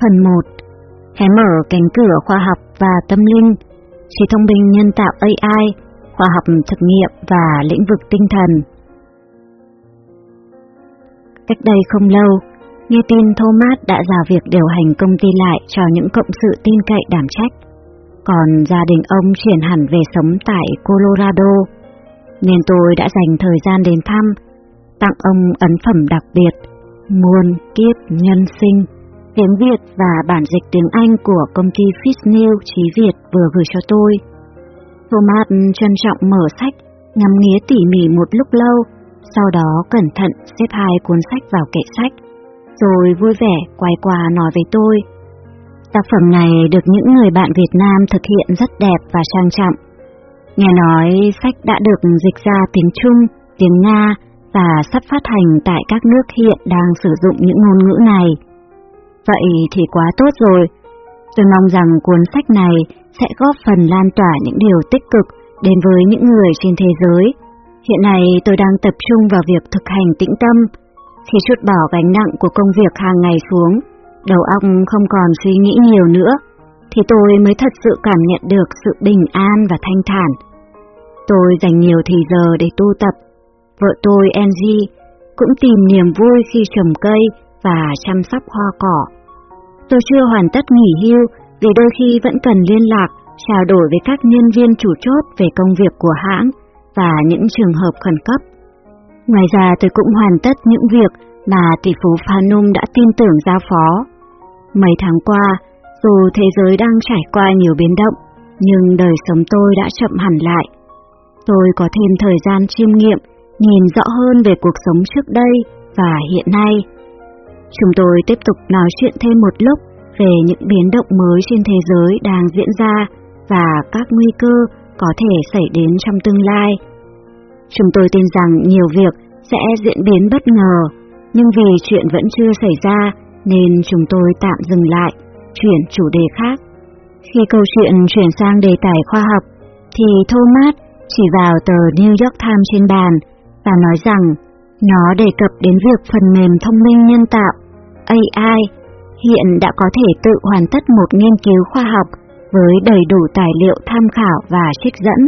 Phần 1 Hé mở cánh cửa khoa học và tâm linh, trí thông minh nhân tạo AI, khoa học thực nghiệm và lĩnh vực tinh thần. Cách đây không lâu, nghe tin Thomas đã giao việc điều hành công ty lại cho những cộng sự tin cậy đảm trách, còn gia đình ông chuyển hẳn về sống tại Colorado, nên tôi đã dành thời gian đến thăm, tặng ông ấn phẩm đặc biệt, muôn kiếp nhân sinh tiếng Việt và bản dịch tiếng Anh của công ty Fishnew Chí Việt vừa gửi cho tôi. Thomas trân trọng mở sách, ngắm nghía tỉ mỉ một lúc lâu, sau đó cẩn thận xếp hai cuốn sách vào kệ sách, rồi vui vẻ quay qua nói với tôi. Tác phẩm này được những người bạn Việt Nam thực hiện rất đẹp và trang trọng. Nghe nói sách đã được dịch ra tiếng Trung, tiếng Nga và sắp phát hành tại các nước hiện đang sử dụng những ngôn ngữ này. Vậy thì quá tốt rồi. Tôi mong rằng cuốn sách này sẽ góp phần lan tỏa những điều tích cực đến với những người trên thế giới. Hiện nay tôi đang tập trung vào việc thực hành tĩnh tâm. Khi chút bỏ gánh nặng của công việc hàng ngày xuống, đầu óc không còn suy nghĩ nhiều nữa, thì tôi mới thật sự cảm nhận được sự bình an và thanh thản. Tôi dành nhiều thời giờ để tu tập. Vợ tôi, Angie, cũng tìm niềm vui khi trồng cây và chăm sóc hoa cỏ. Tôi chưa hoàn tất nghỉ hưu vì đôi khi vẫn cần liên lạc, trao đổi với các nhân viên chủ chốt về công việc của hãng và những trường hợp khẩn cấp. Ngoài ra tôi cũng hoàn tất những việc mà tỷ phú Phanum đã tin tưởng giao phó. Mấy tháng qua, dù thế giới đang trải qua nhiều biến động, nhưng đời sống tôi đã chậm hẳn lại. Tôi có thêm thời gian chiêm nghiệm, nhìn rõ hơn về cuộc sống trước đây và hiện nay. Chúng tôi tiếp tục nói chuyện thêm một lúc về những biến động mới trên thế giới đang diễn ra và các nguy cơ có thể xảy đến trong tương lai. Chúng tôi tin rằng nhiều việc sẽ diễn biến bất ngờ, nhưng vì chuyện vẫn chưa xảy ra nên chúng tôi tạm dừng lại, chuyển chủ đề khác. Khi câu chuyện chuyển sang đề tài khoa học, thì Thomas chỉ vào tờ New York Times trên bàn và nói rằng nó đề cập đến việc phần mềm thông minh nhân tạo AI hiện đã có thể tự hoàn tất một nghiên cứu khoa học với đầy đủ tài liệu tham khảo và trích dẫn.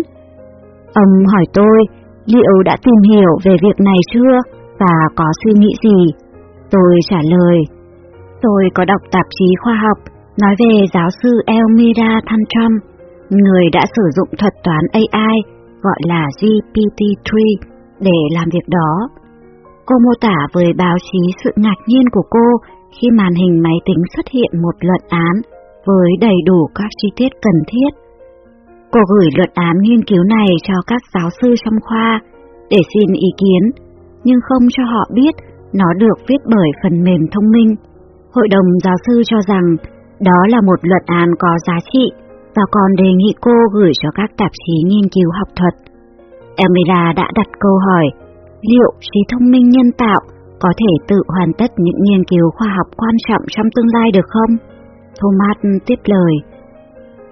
Ông hỏi tôi liệu đã tìm hiểu về việc này chưa và có suy nghĩ gì. Tôi trả lời, tôi có đọc tạp chí khoa học nói về giáo sư Elmira Tantrum, người đã sử dụng thuật toán AI gọi là GPT-3 để làm việc đó. Cô mô tả với báo chí sự ngạc nhiên của cô khi màn hình máy tính xuất hiện một luận án với đầy đủ các chi tiết cần thiết. Cô gửi luận án nghiên cứu này cho các giáo sư trong khoa để xin ý kiến, nhưng không cho họ biết nó được viết bởi phần mềm thông minh. Hội đồng giáo sư cho rằng đó là một luận án có giá trị và còn đề nghị cô gửi cho các tạp chí nghiên cứu học thuật. Emira đã đặt câu hỏi liệu trí thông minh nhân tạo có thể tự hoàn tất những nghiên cứu khoa học quan trọng trong tương lai được không? Thomas tiếp lời.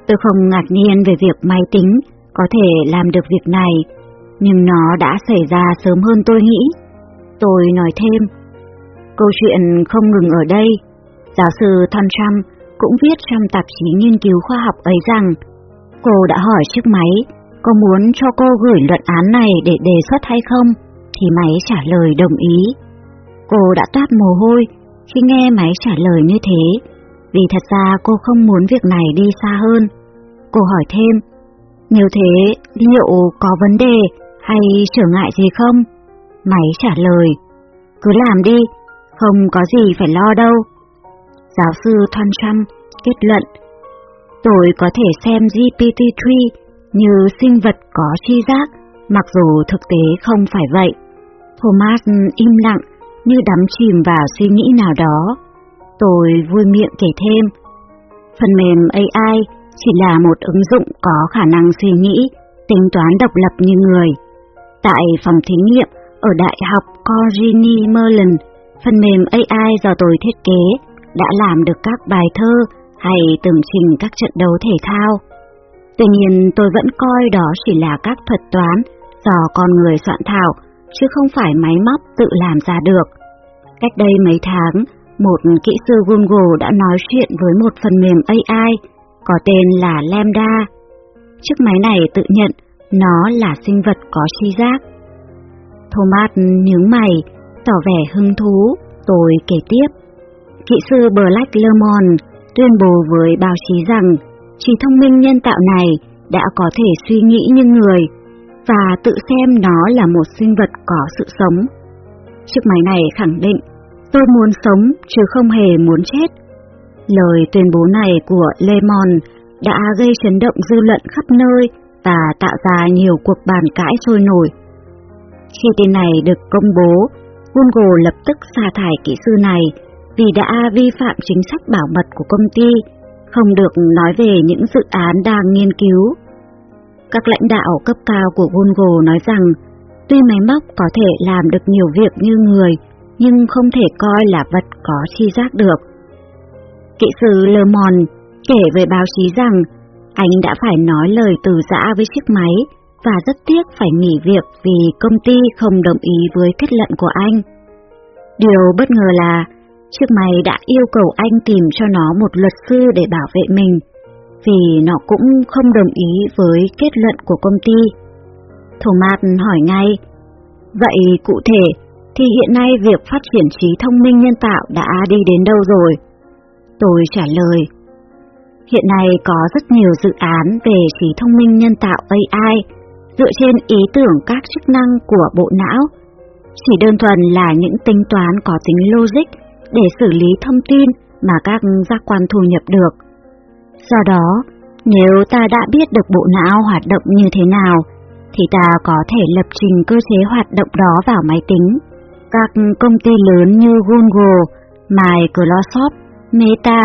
Tôi không ngạc nhiên về việc máy tính có thể làm được việc này, nhưng nó đã xảy ra sớm hơn tôi nghĩ. Tôi nói thêm, câu chuyện không ngừng ở đây. Giáo sư Trump cũng viết trong tạp chí nghiên cứu khoa học ấy rằng cô đã hỏi chiếc máy có muốn cho cô gửi luận án này để đề xuất hay không, thì máy trả lời đồng ý. Cô đã toát mồ hôi khi nghe máy trả lời như thế, vì thật ra cô không muốn việc này đi xa hơn. Cô hỏi thêm, nếu thế liệu có vấn đề hay trở ngại gì không? Máy trả lời, cứ làm đi, không có gì phải lo đâu. Giáo sư Thoan Trump kết luận, tôi có thể xem GPT-3 như sinh vật có tri giác, mặc dù thực tế không phải vậy. Thomas im lặng như đắm chìm vào suy nghĩ nào đó. Tôi vui miệng kể thêm, phần mềm AI chỉ là một ứng dụng có khả năng suy nghĩ, tính toán độc lập như người. Tại phòng thí nghiệm ở Đại học Carnegie Mellon, phần mềm AI do tôi thiết kế đã làm được các bài thơ hay tường trình các trận đấu thể thao. Tuy nhiên tôi vẫn coi đó chỉ là các thuật toán do con người soạn thảo chứ không phải máy móc tự làm ra được. Cách đây mấy tháng, một kỹ sư Google đã nói chuyện với một phần mềm AI có tên là Lambda. Chiếc máy này tự nhận nó là sinh vật có tri giác. Thomas nhướng mày, tỏ vẻ hứng thú, tôi kể tiếp. Kỹ sư Black Lemon tuyên bố với báo chí rằng trí thông minh nhân tạo này đã có thể suy nghĩ như người và tự xem nó là một sinh vật có sự sống. Chiếc máy này khẳng định tôi muốn sống chứ không hề muốn chết. Lời tuyên bố này của Lemon đã gây chấn động dư luận khắp nơi và tạo ra nhiều cuộc bàn cãi sôi nổi. Khi tin này được công bố, Google lập tức sa thải kỹ sư này vì đã vi phạm chính sách bảo mật của công ty, không được nói về những dự án đang nghiên cứu. Các lãnh đạo cấp cao của Google nói rằng, tuy máy móc có thể làm được nhiều việc như người, nhưng không thể coi là vật có chi giác được. Kỹ sư Le Monde kể về báo chí rằng anh đã phải nói lời từ giã với chiếc máy và rất tiếc phải nghỉ việc vì công ty không đồng ý với kết luận của anh. Điều bất ngờ là chiếc máy đã yêu cầu anh tìm cho nó một luật sư để bảo vệ mình, vì nó cũng không đồng ý với kết luận của công ty. Thomas hỏi ngay, vậy cụ thể thì hiện nay việc phát triển trí thông minh nhân tạo đã đi đến đâu rồi? Tôi trả lời, hiện nay có rất nhiều dự án về trí thông minh nhân tạo AI dựa trên ý tưởng các chức năng của bộ não, chỉ đơn thuần là những tính toán có tính logic để xử lý thông tin mà các giác quan thu nhập được. Do đó, nếu ta đã biết được bộ não hoạt động như thế nào, thì ta có thể lập trình cơ chế hoạt động đó vào máy tính. Các công ty lớn như Google, Microsoft, Meta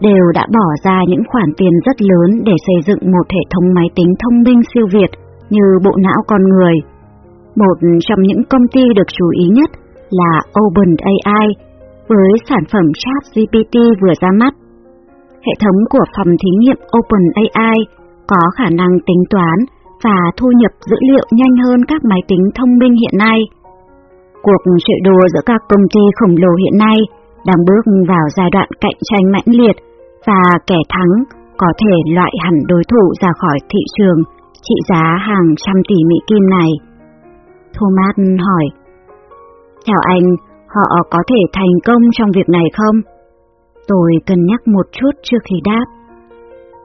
đều đã bỏ ra những khoản tiền rất lớn để xây dựng một hệ thống máy tính thông minh siêu việt như bộ não con người. Một trong những công ty được chú ý nhất là OpenAI với sản phẩm ChatGPT vừa ra mắt. Hệ thống của phòng thí nghiệm OpenAI có khả năng tính toán và thu nhập dữ liệu nhanh hơn các máy tính thông minh hiện nay. Cuộc chạy đua giữa các công ty khổng lồ hiện nay đang bước vào giai đoạn cạnh tranh mãnh liệt và kẻ thắng có thể loại hẳn đối thủ ra khỏi thị trường trị giá hàng trăm tỷ Mỹ Kim này. Thomas hỏi, Theo anh, họ có thể thành công trong việc này không? Tôi cân nhắc một chút trước khi đáp.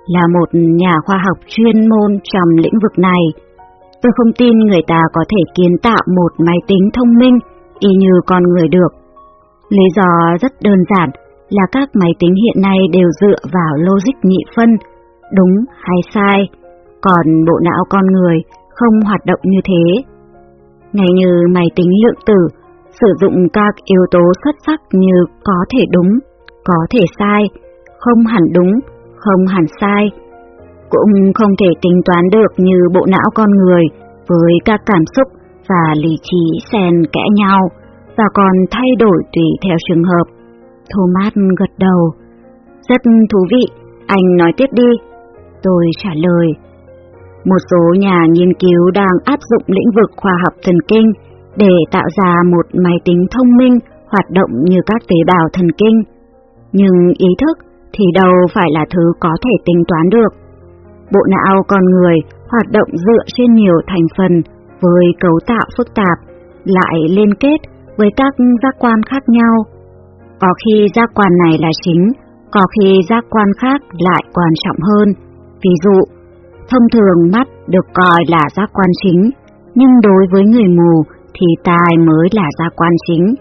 Là một nhà khoa học chuyên môn trong lĩnh vực này, tôi không tin người ta có thể kiến tạo một máy tính thông minh y như con người được. Lý do rất đơn giản là các máy tính hiện nay đều dựa vào logic nhị phân, đúng hay sai, còn bộ não con người không hoạt động như thế. Ngay như máy tính lượng tử, sử dụng các yếu tố xuất sắc như có thể đúng, có thể sai, không hẳn đúng, không hẳn sai, cũng không thể tính toán được như bộ não con người với các cảm xúc và lý trí xen kẽ nhau và còn thay đổi tùy theo trường hợp. Thomas gật đầu. Rất thú vị, anh nói tiếp đi. Tôi trả lời. Một số nhà nghiên cứu đang áp dụng lĩnh vực khoa học thần kinh để tạo ra một máy tính thông minh hoạt động như các tế bào thần kinh. Nhưng ý thức thì đâu phải là thứ có thể tính toán được. Bộ não con người hoạt động dựa trên nhiều thành phần với cấu tạo phức tạp, lại liên kết với các giác quan khác nhau. Có khi giác quan này là chính, có khi giác quan khác lại quan trọng hơn. Ví dụ, thông thường mắt được coi là giác quan chính, nhưng đối với người mù thì tai mới là giác quan chính.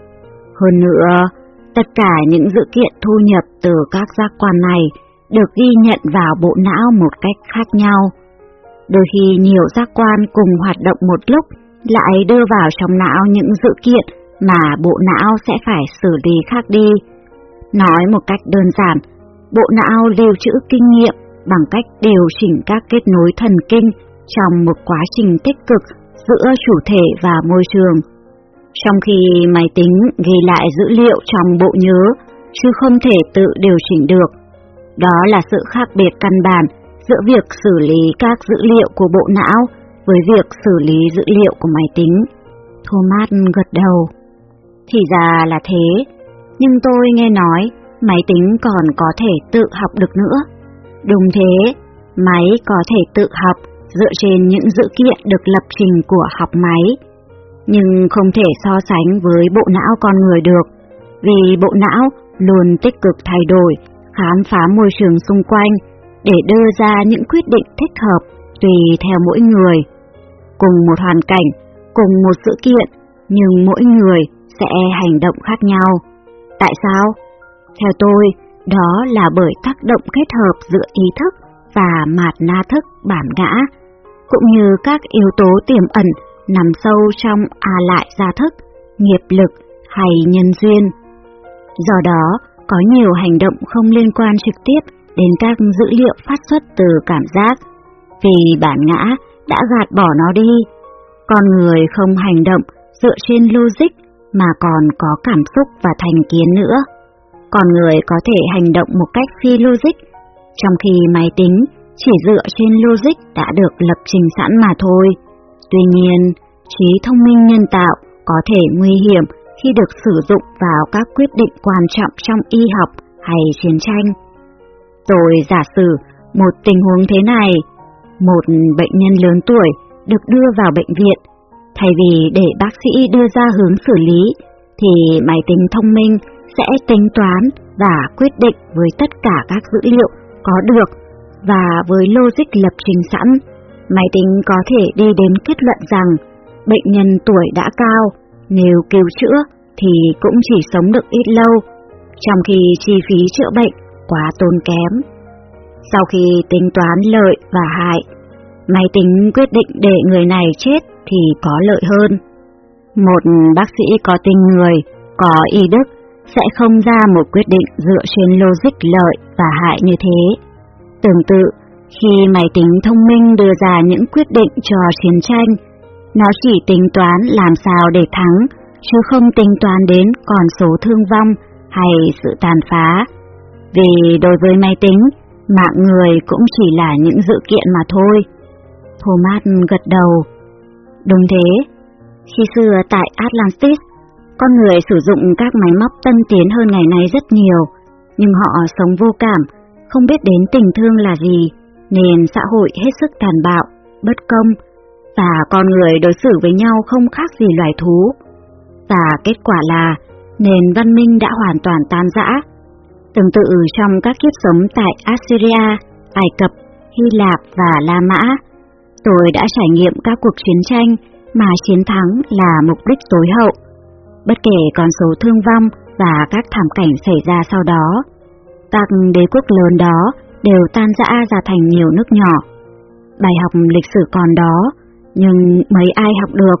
Hơn nữa, tất cả những dữ kiện thu nhập từ các giác quan này được ghi nhận vào bộ não một cách khác nhau. Đôi khi nhiều giác quan cùng hoạt động một lúc lại đưa vào trong não những dữ kiện mà bộ não sẽ phải xử lý khác đi. Nói một cách đơn giản, bộ não lưu trữ kinh nghiệm bằng cách điều chỉnh các kết nối thần kinh trong một quá trình tích cực giữa chủ thể và môi trường. Trong khi máy tính ghi lại dữ liệu trong bộ nhớ, chứ không thể tự điều chỉnh được. Đó là sự khác biệt căn bản giữa việc xử lý các dữ liệu của bộ não với việc xử lý dữ liệu của máy tính. Thomas gật đầu. Thì ra là thế. nhưng tôi nghe nói máy tính còn có thể tự học được nữa. Đúng thế, máy có thể tự học dựa trên những dữ kiện được lập trình của học máy, nhưng không thể so sánh với bộ não con người được, vì bộ não luôn tích cực thay đổi, khám phá môi trường xung quanh để đưa ra những quyết định thích hợp tùy theo mỗi người. Cùng một hoàn cảnh, cùng một sự kiện, nhưng mỗi người sẽ hành động khác nhau. Tại sao? Theo tôi, đó là bởi tác động kết hợp giữa ý thức và mạt na thức bản ngã, cũng như các yếu tố tiềm ẩn nằm sâu trong a lại gia thức, nghiệp lực hay nhân duyên. Do đó, có nhiều hành động không liên quan trực tiếp đến các dữ liệu phát xuất từ cảm giác, vì bản ngã đã gạt bỏ nó đi. Con người không hành động dựa trên logic mà còn có cảm xúc và thành kiến nữa. Con người có thể hành động một cách phi logic, trong khi máy tính chỉ dựa trên logic đã được lập trình sẵn mà thôi. Tuy nhiên, trí thông minh nhân tạo có thể nguy hiểm khi được sử dụng vào các quyết định quan trọng trong y học hay chiến tranh. Tôi giả sử một tình huống thế này, một bệnh nhân lớn tuổi được đưa vào bệnh viện, thay vì để bác sĩ đưa ra hướng xử lý, thì máy tính thông minh sẽ tính toán và quyết định với tất cả các dữ liệu có được và với logic lập trình sẵn, máy tính có thể đi đến kết luận rằng bệnh nhân tuổi đã cao, nếu cứu chữa thì cũng chỉ sống được ít lâu, trong khi chi phí chữa bệnh quá tốn kém. Sau khi tính toán lợi và hại, máy tính quyết định để người này chết thì có lợi hơn. Một bác sĩ có tình người, có y đức sẽ không ra một quyết định dựa trên logic lợi và hại như thế. Tương tự, khi máy tính thông minh đưa ra những quyết định cho chiến tranh, nó chỉ tính toán làm sao để thắng, chứ không tính toán đến con số thương vong hay sự tàn phá. Vì đối với máy tính, mạng người cũng chỉ là những dự kiện mà thôi. Thomas gật đầu. Đúng thế, khi xưa tại Atlantis, con người sử dụng các máy móc tân tiến hơn ngày nay rất nhiều, nhưng họ sống vô cảm, không biết đến tình thương là gì, nên xã hội hết sức tàn bạo, bất công, và con người đối xử với nhau không khác gì loài thú. Và kết quả là nền văn minh đã hoàn toàn tan rã. Tương tự trong các kiếp sống tại Assyria, Ai Cập, Hy Lạp và La Mã, tôi đã trải nghiệm các cuộc chiến tranh mà chiến thắng là mục đích tối hậu bất kể con số thương vong và các thảm cảnh xảy ra sau đó. Các đế quốc lớn đó đều tan rã ra thành nhiều nước nhỏ. Bài học lịch sử còn đó, nhưng mấy ai học được.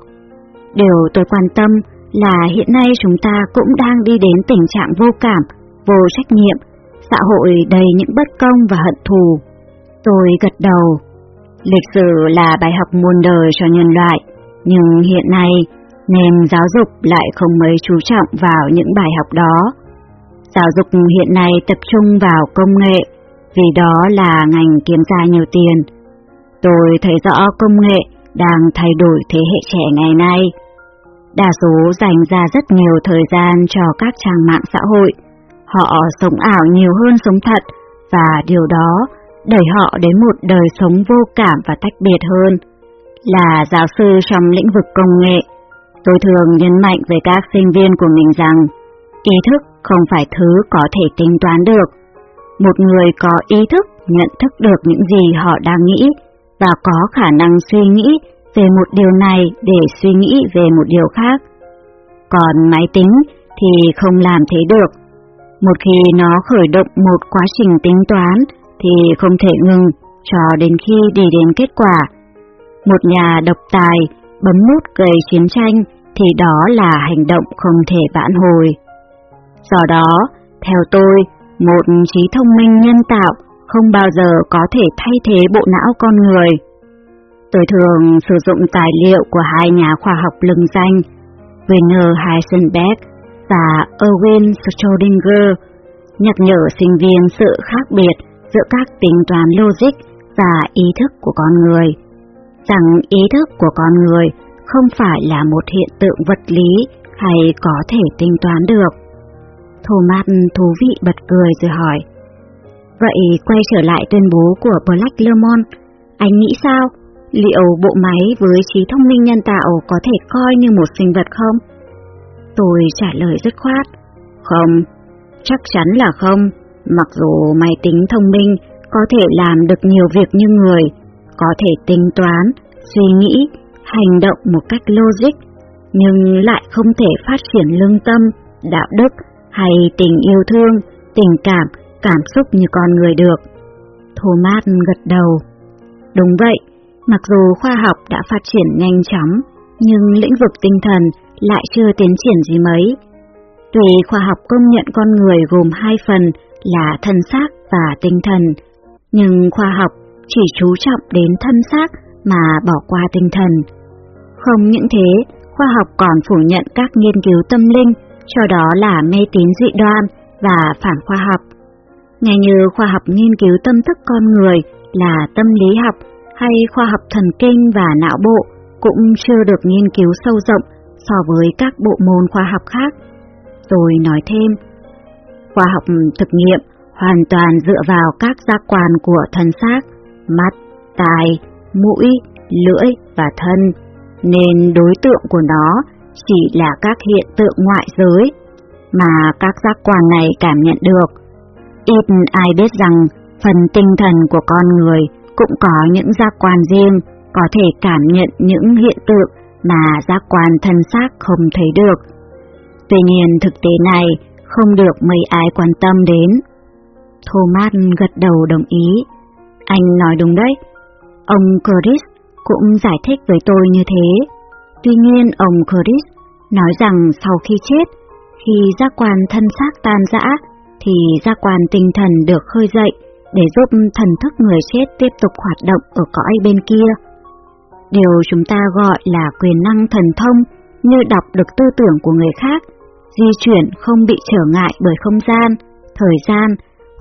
Điều tôi quan tâm là hiện nay chúng ta cũng đang đi đến tình trạng vô cảm, vô trách nhiệm, xã hội đầy những bất công và hận thù. Tôi gật đầu. Lịch sử là bài học muôn đời cho nhân loại, nhưng hiện nay nền giáo dục lại không mấy chú trọng vào những bài học đó. Giáo dục hiện nay tập trung vào công nghệ, vì đó là ngành kiếm ra nhiều tiền. Tôi thấy rõ công nghệ đang thay đổi thế hệ trẻ ngày nay. Đa số dành ra rất nhiều thời gian cho các trang mạng xã hội. Họ sống ảo nhiều hơn sống thật, và điều đó đẩy họ đến một đời sống vô cảm và tách biệt hơn. Là giáo sư trong lĩnh vực công nghệ, Tôi thường nhấn mạnh với các sinh viên của mình rằng, ý thức không phải thứ có thể tính toán được. Một người có ý thức nhận thức được những gì họ đang nghĩ và có khả năng suy nghĩ về một điều này để suy nghĩ về một điều khác. Còn máy tính thì không làm thế được. Một khi nó khởi động một quá trình tính toán thì không thể ngừng cho đến khi đi đến kết quả. Một nhà độc tài bấm nút gây chiến tranh thì đó là hành động không thể vãn hồi. Do đó, theo tôi, một trí thông minh nhân tạo không bao giờ có thể thay thế bộ não con người. Tôi thường sử dụng tài liệu của hai nhà khoa học lừng danh, Werner Heisenberg và Erwin Schrödinger, nhắc nhở sinh viên sự khác biệt giữa các tính toán logic và ý thức của con người, rằng ý thức của con người không phải là một hiện tượng vật lý hay có thể tính toán được. Thomas thú vị bật cười rồi hỏi. Vậy quay trở lại tuyên bố của Black Lemon, anh nghĩ sao? Liệu bộ máy với trí thông minh nhân tạo có thể coi như một sinh vật không? Tôi trả lời dứt khoát. Không, chắc chắn là không. Mặc dù máy tính thông minh có thể làm được nhiều việc như người, có thể tính toán, suy nghĩ, hành động một cách logic, nhưng lại không thể phát triển lương tâm, đạo đức hay tình yêu thương, tình cảm, cảm xúc như con người được. Thomas gật đầu. Đúng vậy, mặc dù khoa học đã phát triển nhanh chóng, nhưng lĩnh vực tinh thần lại chưa tiến triển gì mấy. Tuy khoa học công nhận con người gồm hai phần là thân xác và tinh thần, nhưng khoa học chỉ chú trọng đến thân xác mà bỏ qua tinh thần. Không những thế, khoa học còn phủ nhận các nghiên cứu tâm linh, cho đó là mê tín dị đoan và phản khoa học. Ngay như khoa học nghiên cứu tâm thức con người là tâm lý học hay khoa học thần kinh và não bộ cũng chưa được nghiên cứu sâu rộng so với các bộ môn khoa học khác. Rồi nói thêm, khoa học thực nghiệm hoàn toàn dựa vào các giác quan của thân xác, mắt, tai, mũi, lưỡi và thân, nên đối tượng của nó chỉ là các hiện tượng ngoại giới mà các giác quan này cảm nhận được. Ít ai biết rằng phần tinh thần của con người cũng có những giác quan riêng, có thể cảm nhận những hiện tượng mà giác quan thân xác không thấy được. Tuy nhiên thực tế này không được mấy ai quan tâm đến. Thomas gật đầu đồng ý. Anh nói đúng đấy. Ông Curtis cũng giải thích với tôi như thế. Tuy nhiên ông Chris nói rằng sau khi chết, khi giác quan thân xác tan rã, thì giác quan tinh thần được khơi dậy để giúp thần thức người chết tiếp tục hoạt động ở cõi bên kia. Điều chúng ta gọi là quyền năng thần thông như đọc được tư tưởng của người khác, di chuyển không bị trở ngại bởi không gian, thời gian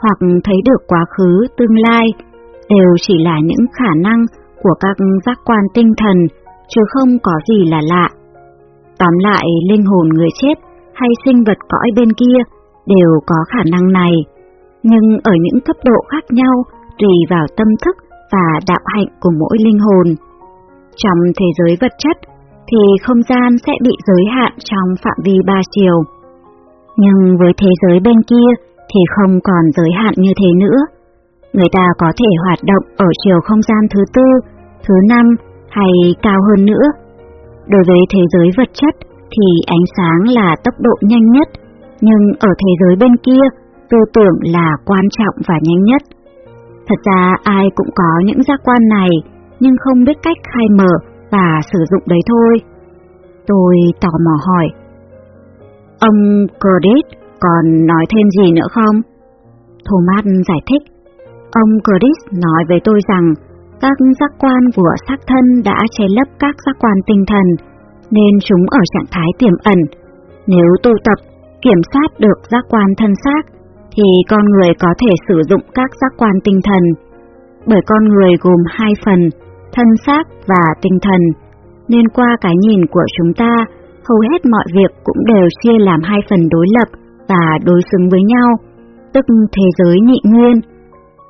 hoặc thấy được quá khứ, tương lai, đều chỉ là những khả năng của các giác quan tinh thần, chứ không có gì là lạ. Tóm lại, linh hồn người chết hay sinh vật cõi bên kia đều có khả năng này, nhưng ở những cấp độ khác nhau tùy vào tâm thức và đạo hạnh của mỗi linh hồn. Trong thế giới vật chất thì không gian sẽ bị giới hạn trong phạm vi ba chiều. Nhưng với thế giới bên kia thì không còn giới hạn như thế nữa. Người ta có thể hoạt động ở chiều không gian thứ tư, thứ năm hay cao hơn nữa. Đối với thế giới vật chất thì ánh sáng là tốc độ nhanh nhất, nhưng ở thế giới bên kia, tư tưởng là quan trọng và nhanh nhất. Thật ra ai cũng có những giác quan này, nhưng không biết cách khai mở và sử dụng đấy thôi. Tôi tò mò hỏi. Ông Credit còn nói thêm gì nữa không? Thomas giải thích. Ông Credit nói với tôi rằng các giác quan của xác thân đã che lấp các giác quan tinh thần, nên chúng ở trạng thái tiềm ẩn. Nếu tu tập, kiểm soát được giác quan thân xác, thì con người có thể sử dụng các giác quan tinh thần. Bởi con người gồm hai phần, thân xác và tinh thần, nên qua cái nhìn của chúng ta, hầu hết mọi việc cũng đều chia làm hai phần đối lập và đối xứng với nhau, tức thế giới nhị nguyên.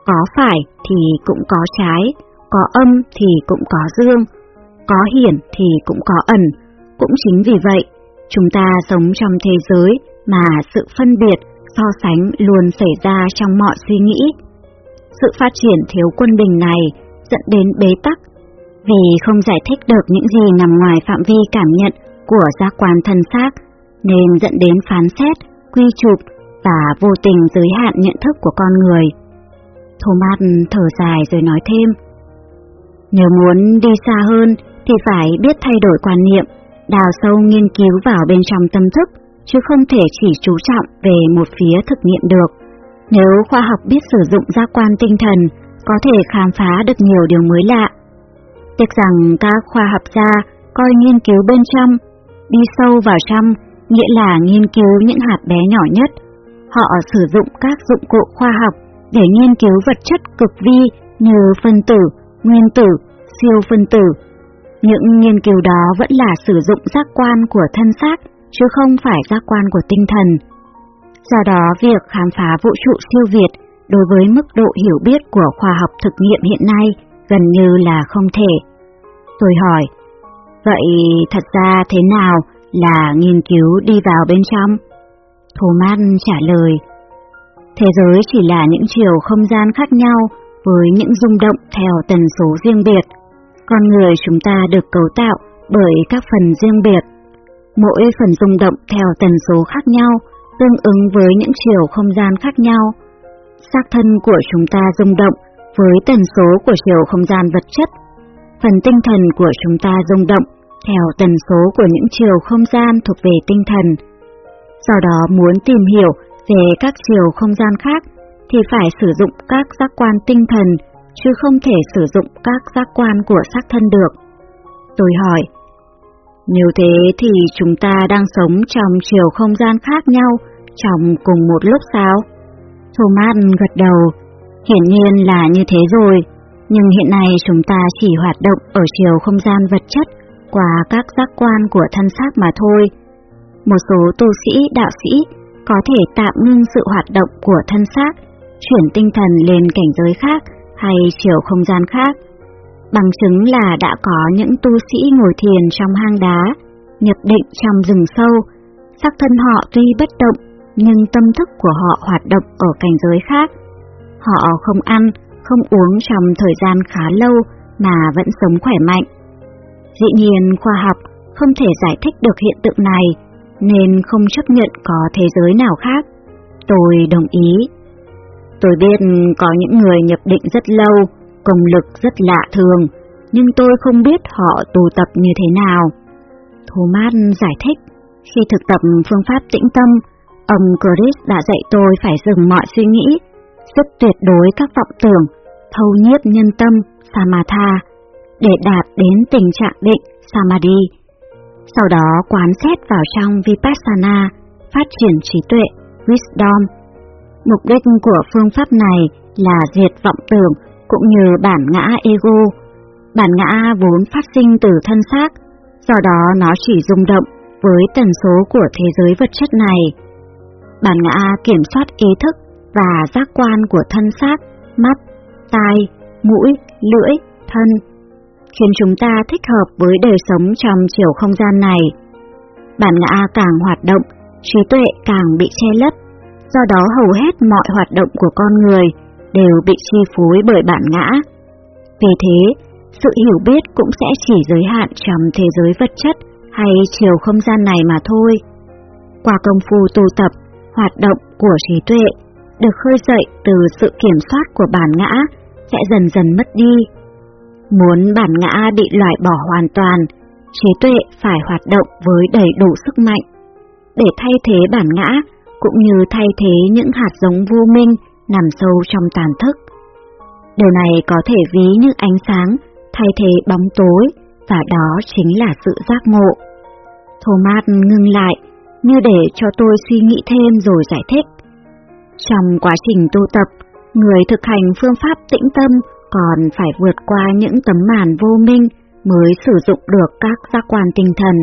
Có phải thì cũng có trái, có âm thì cũng có dương, có hiển thì cũng có ẩn. Cũng chính vì vậy, chúng ta sống trong thế giới mà sự phân biệt, so sánh luôn xảy ra trong mọi suy nghĩ. Sự phát triển thiếu quân bình này dẫn đến bế tắc, vì không giải thích được những gì nằm ngoài phạm vi cảm nhận của giác quan thân xác, nên dẫn đến phán xét, quy chụp và vô tình giới hạn nhận thức của con người. Thomas thở dài rồi nói thêm, nếu muốn đi xa hơn thì phải biết thay đổi quan niệm, đào sâu nghiên cứu vào bên trong tâm thức, chứ không thể chỉ chú trọng về một phía thực nghiệm được. Nếu khoa học biết sử dụng giác quan tinh thần, có thể khám phá được nhiều điều mới lạ. Tiếc rằng các khoa học gia coi nghiên cứu bên trong, đi sâu vào trong, nghĩa là nghiên cứu những hạt bé nhỏ nhất. Họ sử dụng các dụng cụ khoa học để nghiên cứu vật chất cực vi như phân tử, nguyên tử, siêu phân tử. Những nghiên cứu đó vẫn là sử dụng giác quan của thân xác, chứ không phải giác quan của tinh thần. Do đó việc khám phá vũ trụ siêu việt đối với mức độ hiểu biết của khoa học thực nghiệm hiện nay gần như là không thể. Tôi hỏi, vậy thật ra thế nào là nghiên cứu đi vào bên trong? Thomas trả lời, thế giới chỉ là những chiều không gian khác nhau với những rung động theo tần số riêng biệt. Con người chúng ta được cấu tạo bởi các phần riêng biệt. Mỗi phần rung động theo tần số khác nhau, tương ứng với những chiều không gian khác nhau. Xác thân của chúng ta rung động với tần số của chiều không gian vật chất. Phần tinh thần của chúng ta rung động theo tần số của những chiều không gian thuộc về tinh thần. Do đó muốn tìm hiểu về các chiều không gian khác thì phải sử dụng các giác quan tinh thần, chứ không thể sử dụng các giác quan của xác thân được. Tôi hỏi, nếu thế thì chúng ta đang sống trong chiều không gian khác nhau trong cùng một lúc sao? Thomas gật đầu, hiển nhiên là như thế rồi, nhưng hiện nay chúng ta chỉ hoạt động ở chiều không gian vật chất qua các giác quan của thân xác mà thôi. Một số tu sĩ, đạo sĩ có thể tạm ngưng sự hoạt động của thân xác, chuyển tinh thần lên cảnh giới khác hay chiều không gian khác. Bằng chứng là đã có những tu sĩ ngồi thiền trong hang đá, nhập định trong rừng sâu, sắc thân họ tuy bất động nhưng tâm thức của họ hoạt động ở cảnh giới khác. Họ không ăn, không uống trong thời gian khá lâu mà vẫn sống khỏe mạnh. Dĩ nhiên khoa học không thể giải thích được hiện tượng này, nên không chấp nhận có thế giới nào khác. Tôi đồng ý. Tôi biết có những người nhập định rất lâu, công lực rất lạ thường, nhưng tôi không biết họ tu tập như thế nào. Thomas giải thích, khi thực tập phương pháp tĩnh tâm, ông Chris đã dạy tôi phải dừng mọi suy nghĩ, dứt tuyệt đối các vọng tưởng, thâu nhiếp nhân tâm, Samatha, để đạt đến tình trạng định, Samadhi. Sau đó quán xét vào trong Vipassana, phát triển trí tuệ, Wisdom. Mục đích của phương pháp này là diệt vọng tưởng cũng như bản ngã ego. Bản ngã vốn phát sinh từ thân xác, do đó nó chỉ rung động với tần số của thế giới vật chất này. Bản ngã kiểm soát ý thức và giác quan của thân xác, mắt, tai, mũi, lưỡi, thân, khiến chúng ta thích hợp với đời sống trong chiều không gian này. Bản ngã càng hoạt động, trí tuệ càng bị che lấp, do đó hầu hết mọi hoạt động của con người đều bị chi phối bởi bản ngã. Vì thế, sự hiểu biết cũng sẽ chỉ giới hạn trong thế giới vật chất hay chiều không gian này mà thôi. Qua công phu tu tập, hoạt động của trí tuệ được khơi dậy từ sự kiểm soát của bản ngã sẽ dần dần mất đi. Muốn bản ngã bị loại bỏ hoàn toàn, trí tuệ phải hoạt động với đầy đủ sức mạnh. Để thay thế bản ngã, cũng như thay thế những hạt giống vô minh nằm sâu trong tàn thức. Điều này có thể ví như ánh sáng thay thế bóng tối, và đó chính là sự giác ngộ. Thomas ngưng lại, như để cho tôi suy nghĩ thêm rồi giải thích. Trong quá trình tu tập, người thực hành phương pháp tĩnh tâm còn phải vượt qua những tấm màn vô minh mới sử dụng được các giác quan tinh thần.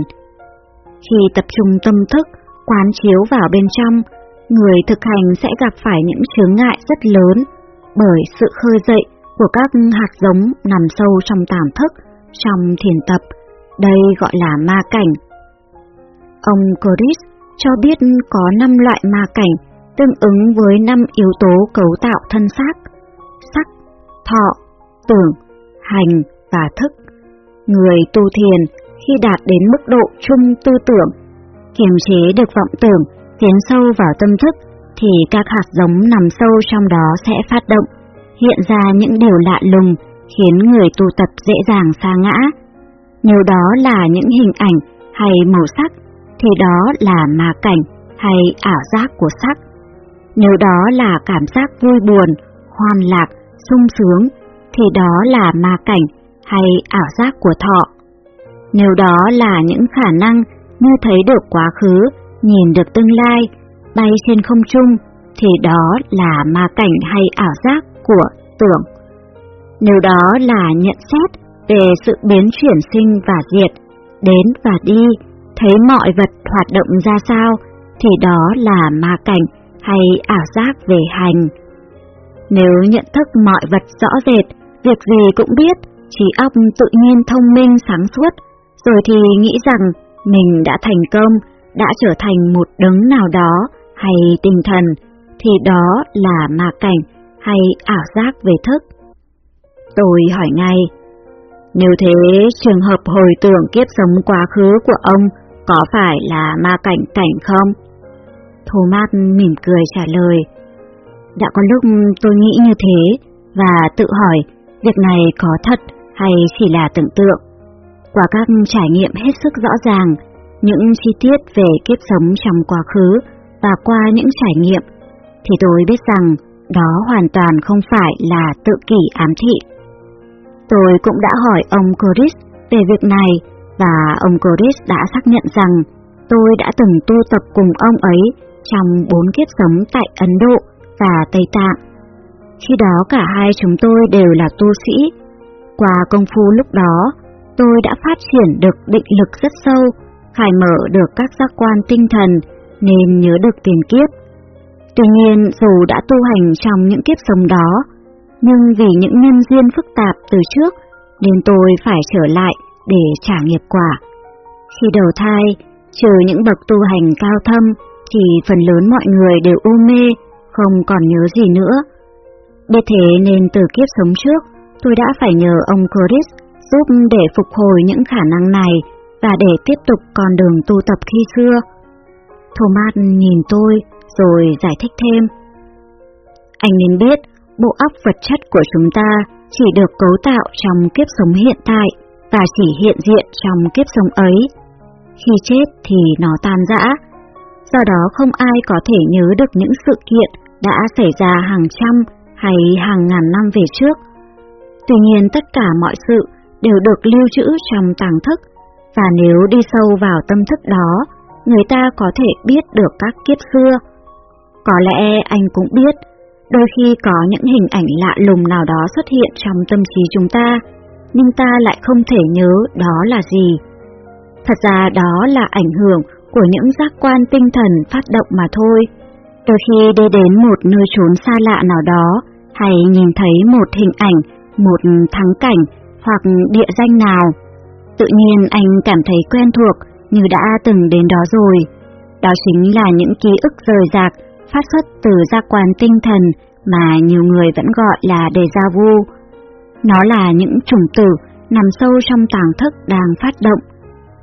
Khi tập trung tâm thức, quán chiếu vào bên trong, người thực hành sẽ gặp phải những chướng ngại rất lớn bởi sự khơi dậy của các hạt giống nằm sâu trong tàm thức, trong thiền tập, đây gọi là ma cảnh. Ông Chris cho biết có 5 loại ma cảnh tương ứng với 5 yếu tố cấu tạo thân xác, sắc, thọ, tưởng, hành và thức. Người tu thiền khi đạt đến mức độ chung tư tưởng, kiềm chế được vọng tưởng, tiến sâu vào tâm thức, thì các hạt giống nằm sâu trong đó sẽ phát động, hiện ra những điều lạ lùng khiến người tu tập dễ dàng xa ngã. Nếu đó là những hình ảnh hay màu sắc, thì đó là ma cảnh hay ảo giác của sắc. Nếu đó là cảm giác vui buồn, hoan lạc, sung sướng, thì đó là ma cảnh hay ảo giác của thọ. Nếu đó là những khả năng như thấy được quá khứ, nhìn được tương lai, bay trên không trung, thì đó là ma cảnh hay ảo giác của tưởng. Nếu đó là nhận xét về sự biến chuyển sinh và diệt, đến và đi, thấy mọi vật hoạt động ra sao, thì đó là ma cảnh hay ảo giác về hành. Nếu nhận thức mọi vật rõ rệt, việc gì cũng biết, trí óc tự nhiên thông minh sáng suốt, rồi thì nghĩ rằng mình đã thành công, đã trở thành một đấng nào đó hay tinh thần, thì đó là ma cảnh hay ảo giác về thức. Tôi hỏi ngay, nếu thế trường hợp hồi tưởng kiếp sống quá khứ của ông có phải là ma cảnh cảnh không? Thomas mỉm cười trả lời, đã có lúc tôi nghĩ như thế và tự hỏi việc này có thật hay chỉ là tưởng tượng. Qua các trải nghiệm hết sức rõ ràng, những chi tiết về kiếp sống trong quá khứ và qua những trải nghiệm, thì tôi biết rằng đó hoàn toàn không phải là tự kỷ ám thị. Tôi cũng đã hỏi ông Chris về việc này và ông Chris đã xác nhận rằng tôi đã từng tu tập cùng ông ấy trong bốn kiếp sống tại Ấn Độ và Tây Tạng. Khi đó cả hai chúng tôi đều là tu sĩ. Qua công phu lúc đó, tôi đã phát triển được định lực rất sâu, khai mở được các giác quan tinh thần nên nhớ được tiền kiếp. Tuy nhiên dù đã tu hành trong những kiếp sống đó, nhưng vì những nhân duyên phức tạp từ trước nên tôi phải trở lại để trả nghiệp quả. Khi đầu thai, trừ những bậc tu hành cao thâm, thì phần lớn mọi người đều u mê, không còn nhớ gì nữa. Biết thế nên từ kiếp sống trước, tôi đã phải nhờ ông Chris giúp để phục hồi những khả năng này và để tiếp tục con đường tu tập khi xưa. Thomas nhìn tôi rồi giải thích thêm. Anh nên biết, bộ óc vật chất của chúng ta chỉ được cấu tạo trong kiếp sống hiện tại và chỉ hiện diện trong kiếp sống ấy. Khi chết thì nó tan rã, do đó không ai có thể nhớ được những sự kiện đã xảy ra hàng trăm hay hàng ngàn năm về trước. Tuy nhiên tất cả mọi sự đều được lưu trữ trong tàng thức, và nếu đi sâu vào tâm thức đó, người ta có thể biết được các kiếp xưa. Có lẽ anh cũng biết, đôi khi có những hình ảnh lạ lùng nào đó xuất hiện trong tâm trí chúng ta, nhưng ta lại không thể nhớ đó là gì. Thật ra đó là ảnh hưởng của những giác quan tinh thần phát động mà thôi. Đôi khi đi đến một nơi trốn xa lạ nào đó, hay nhìn thấy một hình ảnh, một thắng cảnh hoặc địa danh nào, tự nhiên anh cảm thấy quen thuộc như đã từng đến đó rồi. Đó chính là những ký ức rời rạc phát xuất từ giác quan tinh thần mà nhiều người vẫn gọi là déjà vu. Nó là những chủng tử nằm sâu trong tàng thức đang phát động,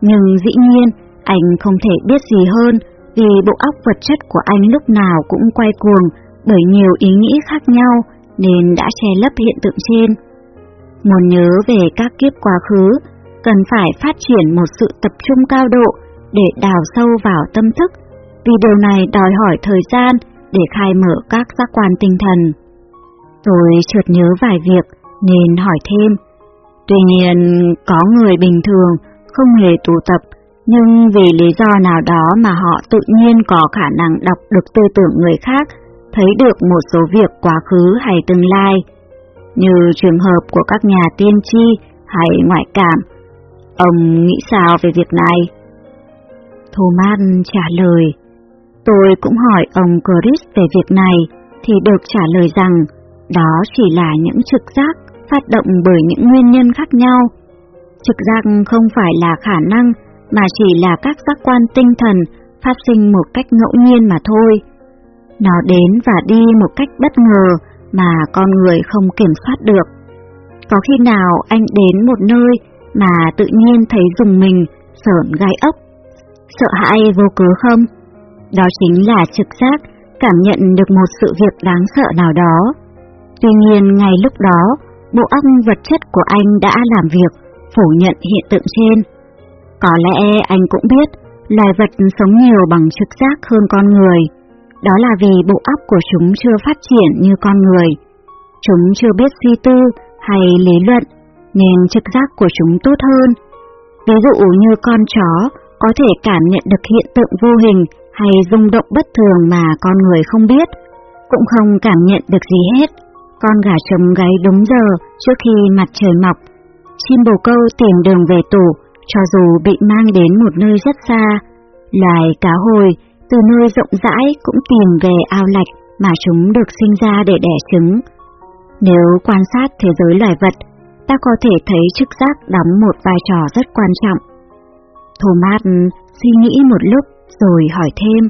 nhưng dĩ nhiên anh không thể biết gì hơn vì bộ óc vật chất của anh lúc nào cũng quay cuồng bởi nhiều ý nghĩ khác nhau nên đã che lấp hiện tượng trên. Muốn nhớ về các kiếp quá khứ, cần phải phát triển một sự tập trung cao độ để đào sâu vào tâm thức, vì điều này đòi hỏi thời gian để khai mở các giác quan tinh thần. Tôi chợt nhớ vài việc nên hỏi thêm. Tuy nhiên, có người bình thường không hề tụ tập nhưng vì lý do nào đó mà họ tự nhiên có khả năng đọc được tư tưởng người khác, thấy được một số việc quá khứ hay tương lai, như trường hợp của các nhà tiên tri hay ngoại cảm. Ông nghĩ sao về việc này? Thomas trả lời. Tôi cũng hỏi ông Chris về việc này, thì được trả lời rằng đó chỉ là những trực giác phát động bởi những nguyên nhân khác nhau. Trực giác không phải là khả năng mà chỉ là các giác quan tinh thần phát sinh một cách ngẫu nhiên mà thôi. Nó đến và đi một cách bất ngờ mà con người không kiểm soát được. Có khi nào anh đến một nơi mà tự nhiên thấy dùng mình, sởn gai ốc, sợ hãi vô cớ không? Đó chính là trực giác cảm nhận được một sự việc đáng sợ nào đó. Tuy nhiên ngay lúc đó, bộ óc vật chất của anh đã làm việc phủ nhận hiện tượng trên. Có lẽ anh cũng biết, loài vật sống nhiều bằng trực giác hơn con người. Đó là vì bộ óc của chúng chưa phát triển như con người. Chúng chưa biết suy tư hay lý luận, nên trực giác của chúng tốt hơn. Ví dụ như con chó có thể cảm nhận được hiện tượng vô hình hay rung động bất thường mà con người không biết, cũng không cảm nhận được gì hết. Con gà trống gáy đúng giờ trước khi mặt trời mọc. Chim bồ câu tìm đường về tổ cho dù bị mang đến một nơi rất xa, loài cá hồi từ nơi rộng rãi cũng tìm về ao lạch mà chúng được sinh ra để đẻ trứng. Nếu quan sát thế giới loài vật, ta có thể thấy trực giác đóng một vai trò rất quan trọng. Thomas suy nghĩ một lúc rồi hỏi thêm.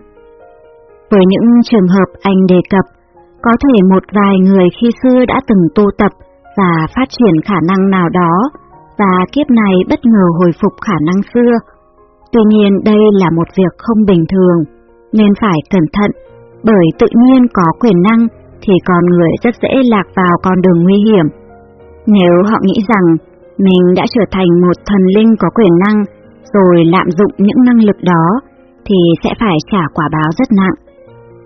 Với những trường hợp anh đề cập, có thể một vài người khi xưa đã từng tu tập và phát triển khả năng nào đó, và kiếp này bất ngờ hồi phục khả năng xưa. Tuy nhiên đây là một việc không bình thường, nên phải cẩn thận, bởi tự nhiên có quyền năng thì con người rất dễ lạc vào con đường nguy hiểm. Nếu họ nghĩ rằng mình đã trở thành một thần linh có quyền năng, rồi lạm dụng những năng lực đó, thì sẽ phải trả quả báo rất nặng.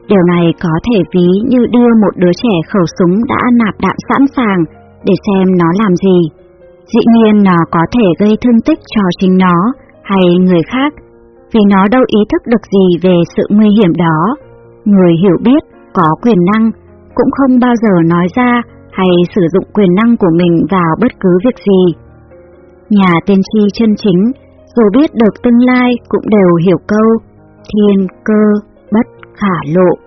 Điều này có thể ví như đưa một đứa trẻ khẩu súng đã nạp đạn sẵn sàng để xem nó làm gì. Dĩ nhiên nó có thể gây thương tích cho chính nó hay người khác, vì nó đâu ý thức được gì về sự nguy hiểm đó. Người hiểu biết, có quyền năng, cũng không bao giờ nói ra hay sử dụng quyền năng của mình vào bất cứ việc gì. Nhà tiên tri chân chính, dù biết được tương lai cũng đều hiểu câu thiên cơ bất khả lộ.